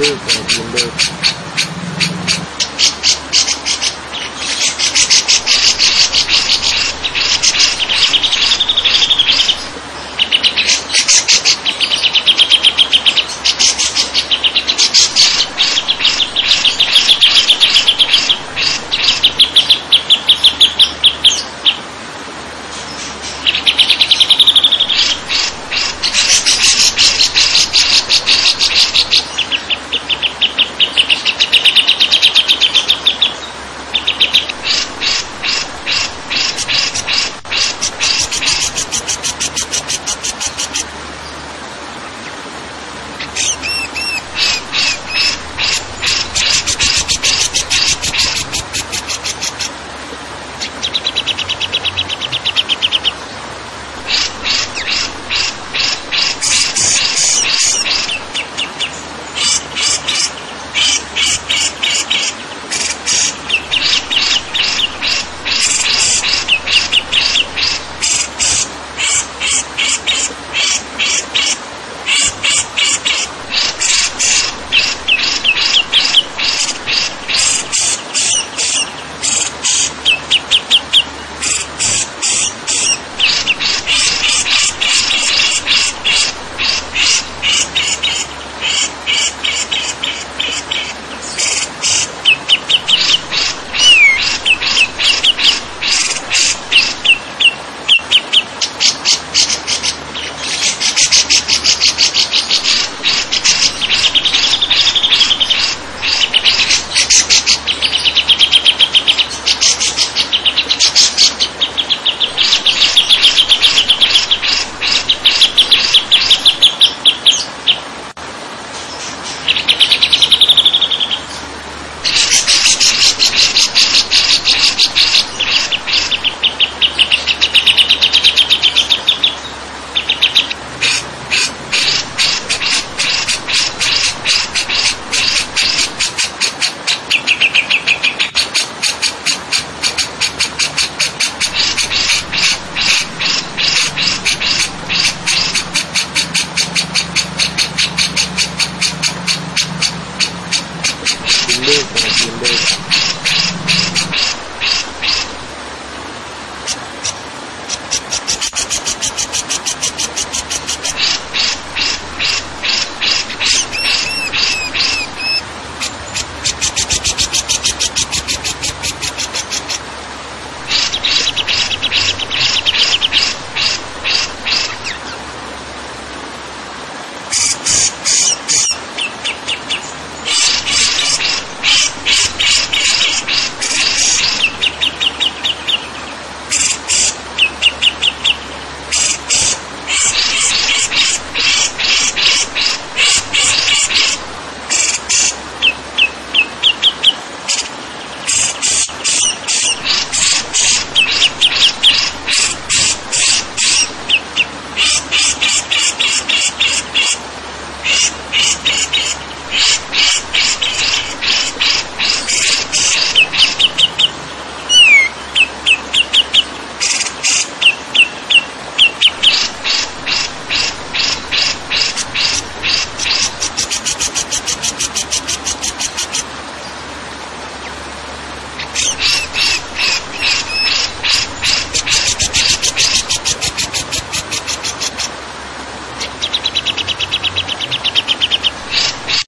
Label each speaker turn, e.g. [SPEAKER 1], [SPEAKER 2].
[SPEAKER 1] 24 24